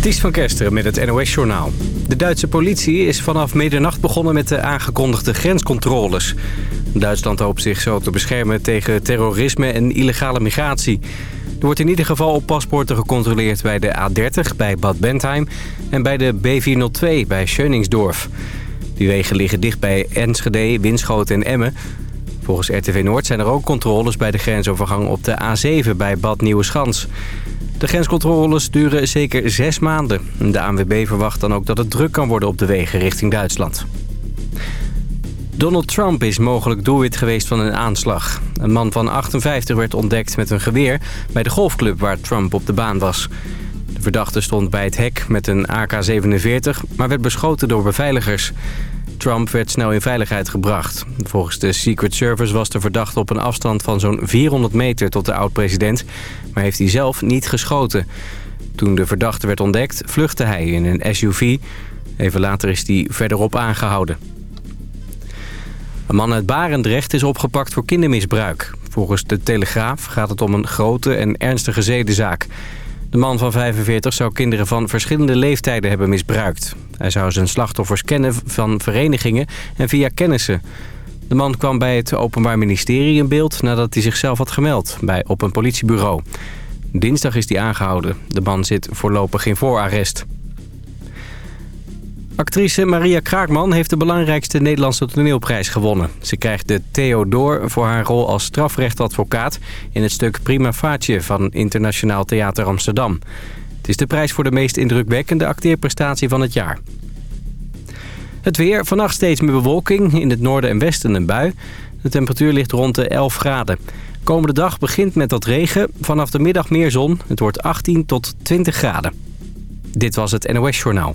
Ties van Kesteren met het NOS-journaal. De Duitse politie is vanaf middernacht begonnen met de aangekondigde grenscontroles. Duitsland hoopt zich zo te beschermen tegen terrorisme en illegale migratie. Er wordt in ieder geval op paspoorten gecontroleerd bij de A30 bij Bad Bentheim... en bij de B402 bij Schöningsdorf. Die wegen liggen dicht bij Enschede, Winschoten en Emmen. Volgens RTV Noord zijn er ook controles bij de grensovergang op de A7 bij Bad Nieuweschans... De grenscontroles duren zeker zes maanden. De ANWB verwacht dan ook dat het druk kan worden op de wegen richting Duitsland. Donald Trump is mogelijk doelwit geweest van een aanslag. Een man van 58 werd ontdekt met een geweer bij de golfclub waar Trump op de baan was. De verdachte stond bij het hek met een AK-47, maar werd beschoten door beveiligers. Trump werd snel in veiligheid gebracht. Volgens de Secret Service was de verdachte op een afstand van zo'n 400 meter tot de oud-president... maar heeft hij zelf niet geschoten. Toen de verdachte werd ontdekt, vluchtte hij in een SUV. Even later is hij verderop aangehouden. Een man uit Barendrecht is opgepakt voor kindermisbruik. Volgens de Telegraaf gaat het om een grote en ernstige zedenzaak... De man van 45 zou kinderen van verschillende leeftijden hebben misbruikt. Hij zou zijn slachtoffers kennen van verenigingen en via kennissen. De man kwam bij het Openbaar Ministerie in beeld nadat hij zichzelf had gemeld bij, op een politiebureau. Dinsdag is hij aangehouden. De man zit voorlopig in voorarrest. Actrice Maria Kraakman heeft de belangrijkste Nederlandse toneelprijs gewonnen. Ze krijgt de Theodor voor haar rol als strafrechtadvocaat... in het stuk Prima Facie van Internationaal Theater Amsterdam. Het is de prijs voor de meest indrukwekkende acteerprestatie van het jaar. Het weer, vannacht steeds meer bewolking, in het noorden en westen een bui. De temperatuur ligt rond de 11 graden. Komende dag begint met wat regen, vanaf de middag meer zon. Het wordt 18 tot 20 graden. Dit was het NOS Journaal.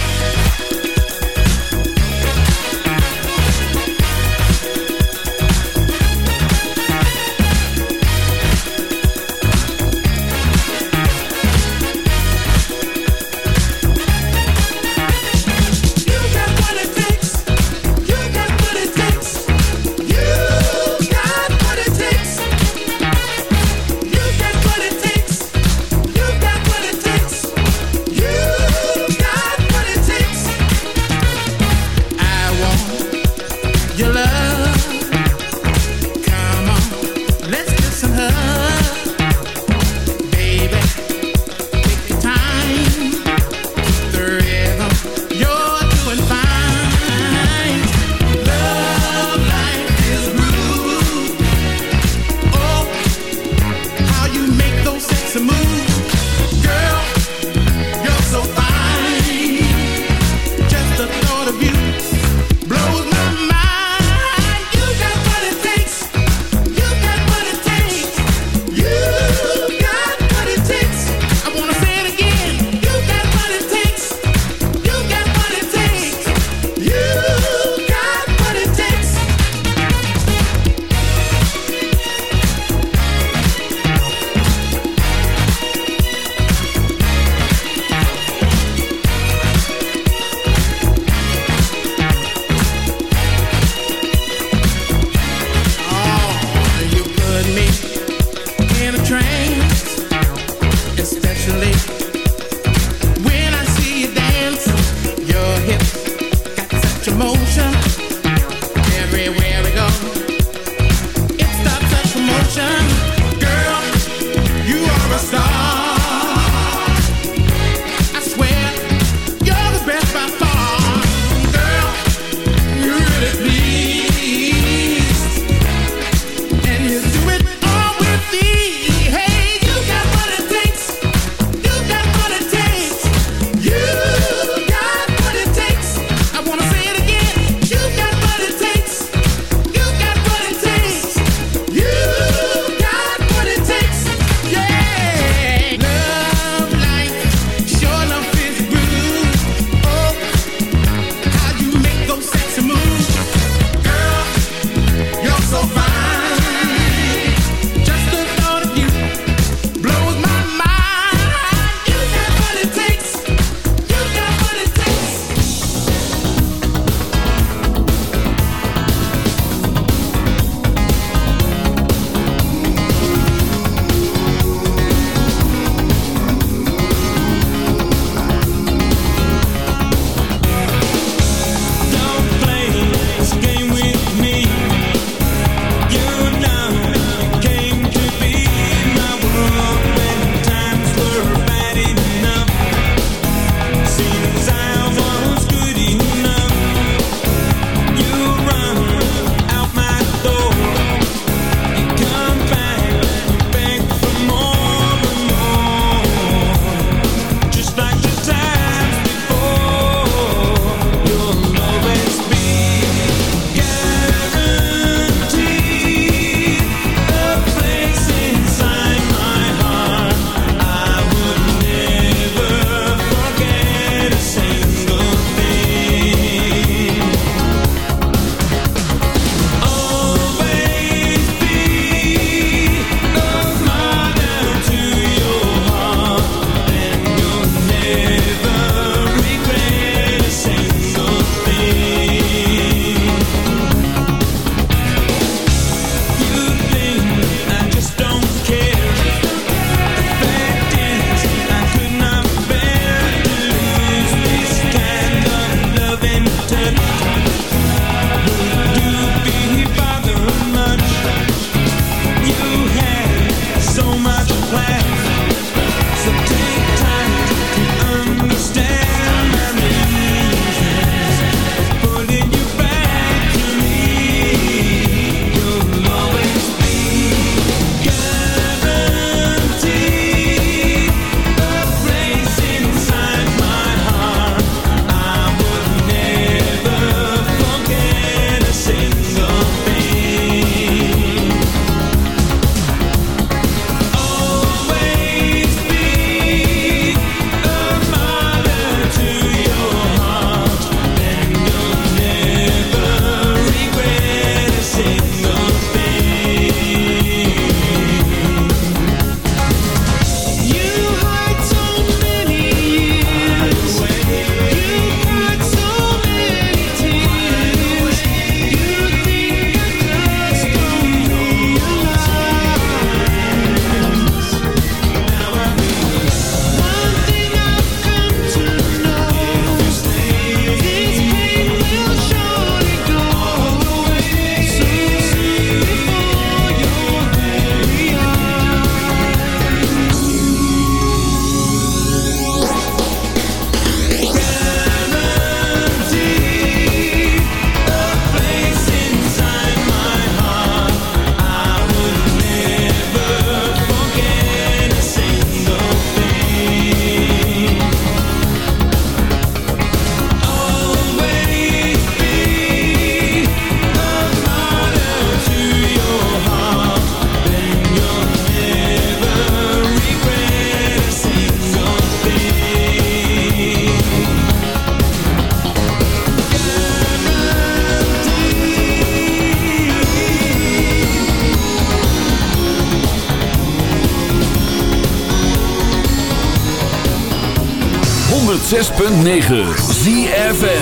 106.9 ZFN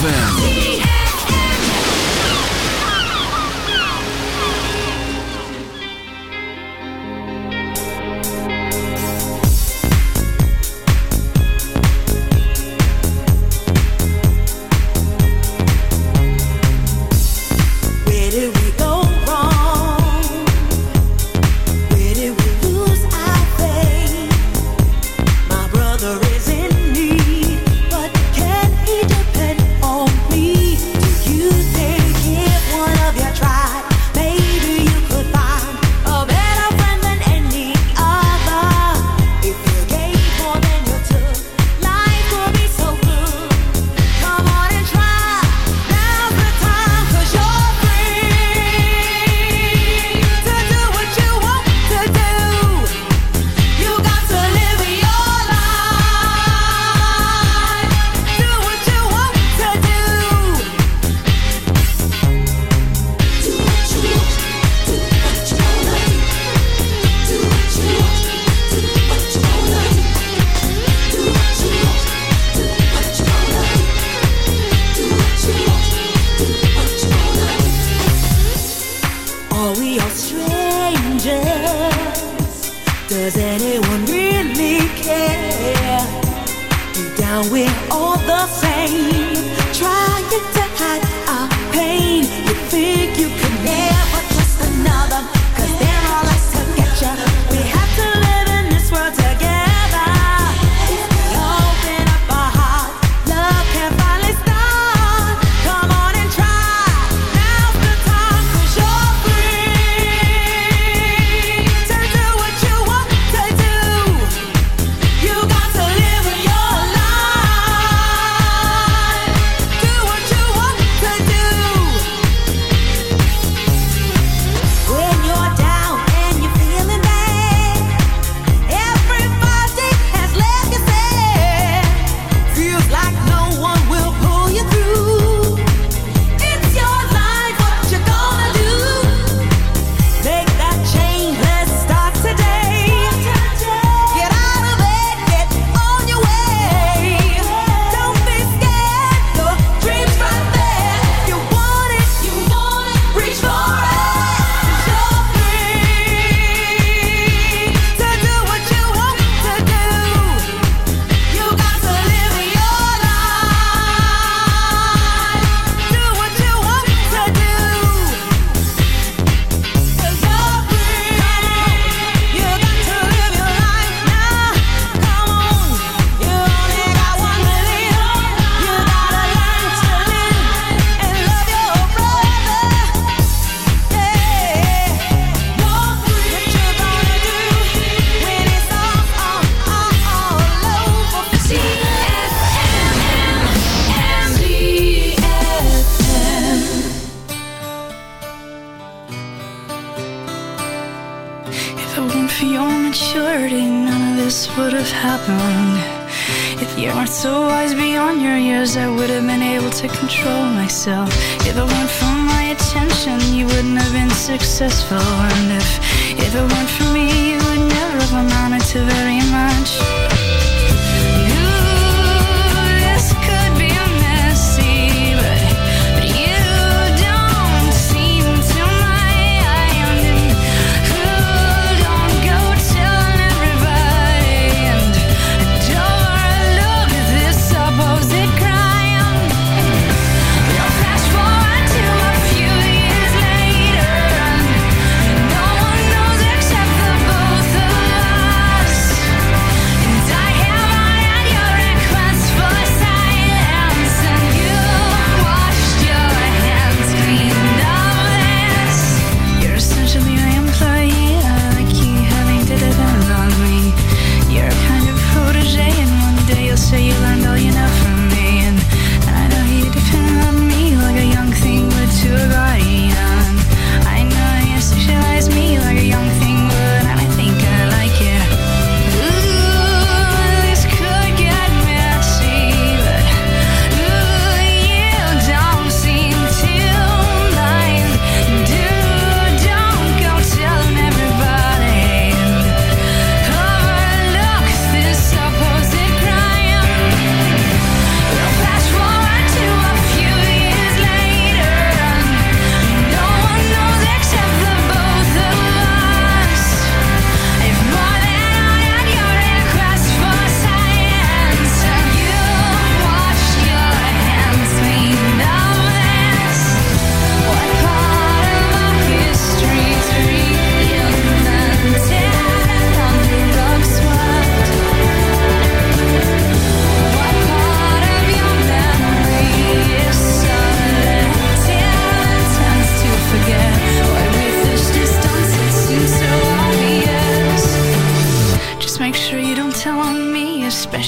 ZFM.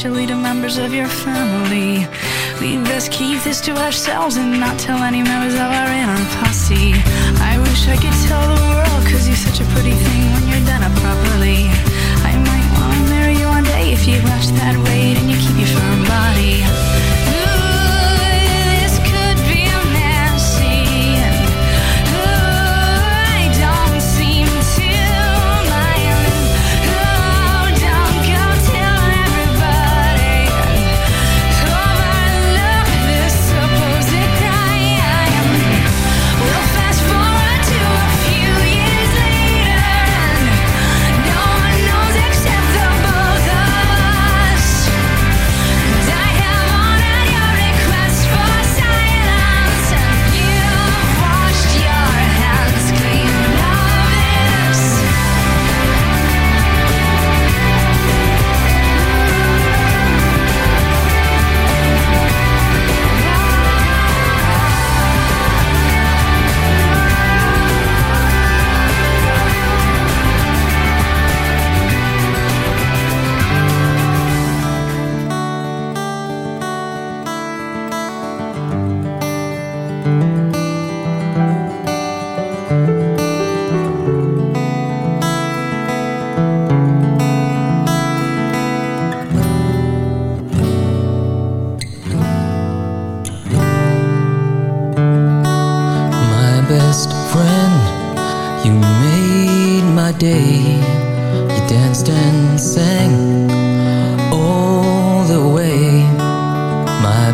especially to members of your family. We best keep this to ourselves and not tell any members of our inner posse. I wish I could tell the world, cause you're such a pretty thing when you're done up properly. I might wanna marry you one day if you rush that weight and you keep your firm body.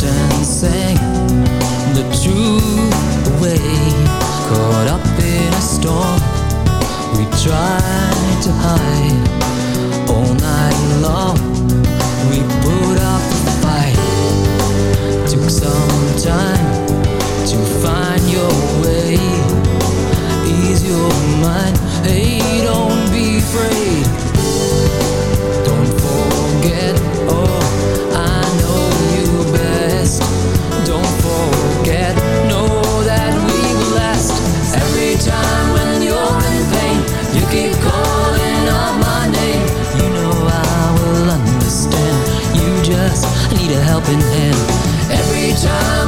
dancing the truth. helping hand every time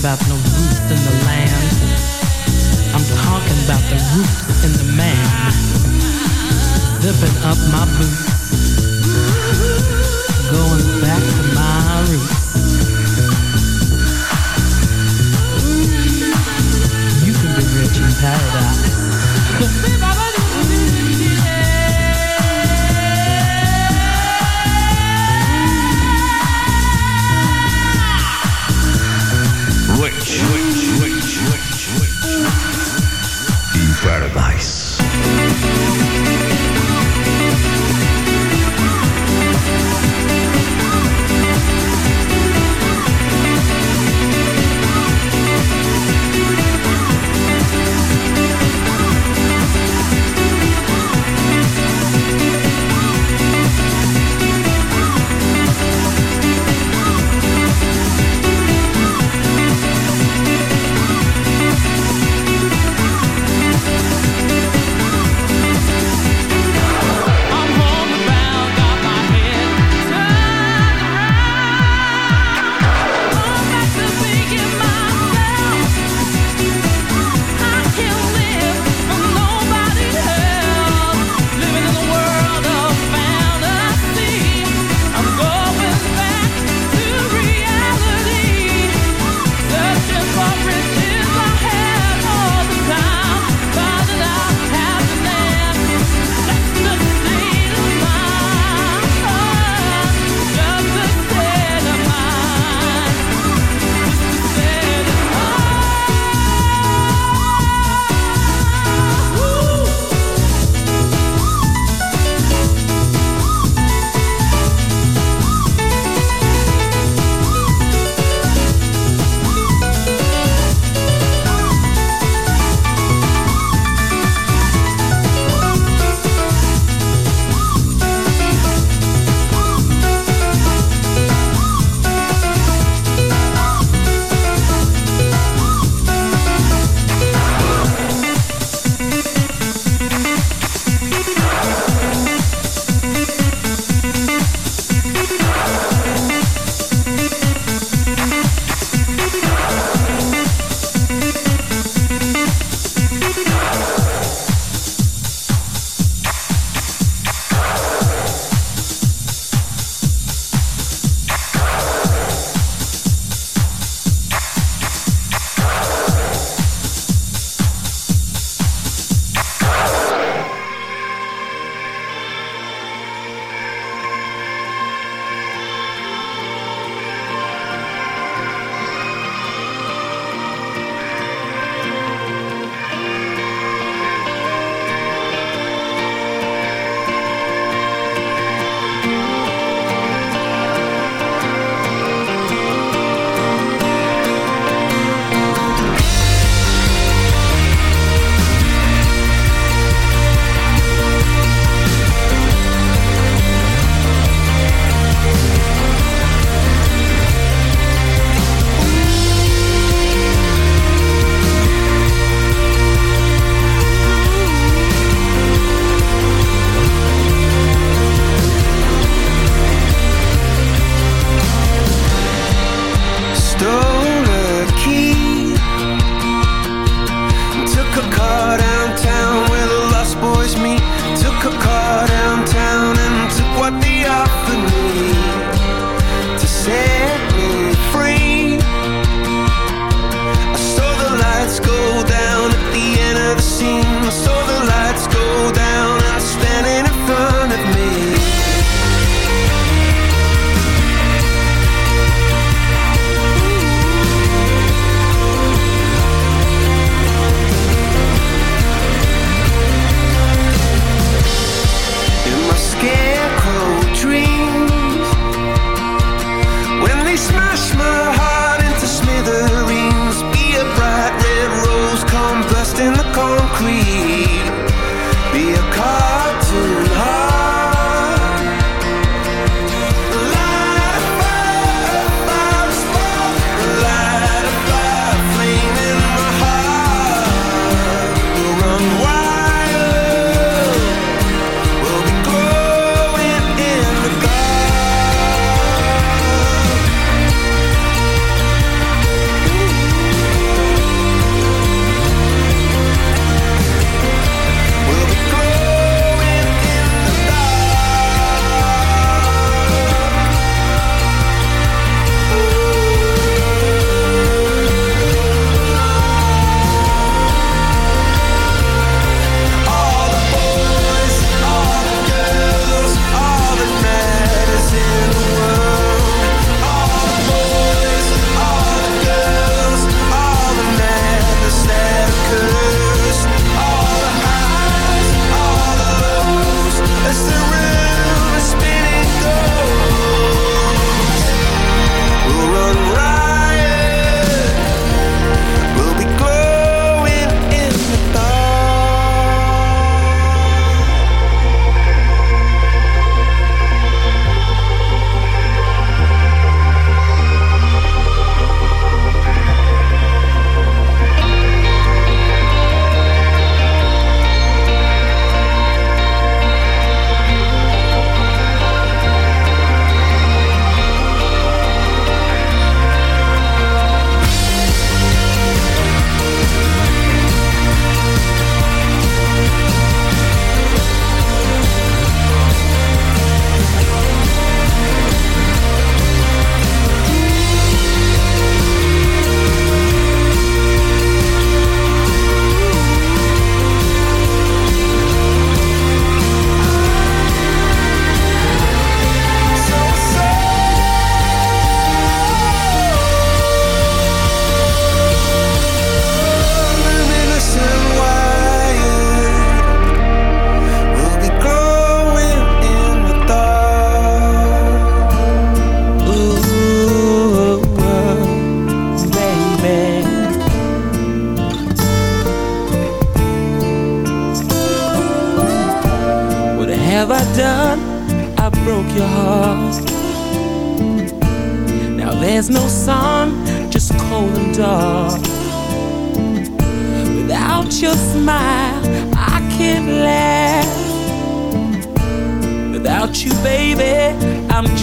about no roots in the land. I'm talking about the roots in the man. Zipping up my boots. Going back to my roots. You can be rich in paradise.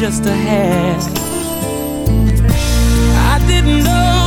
just a half. I didn't know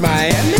Miami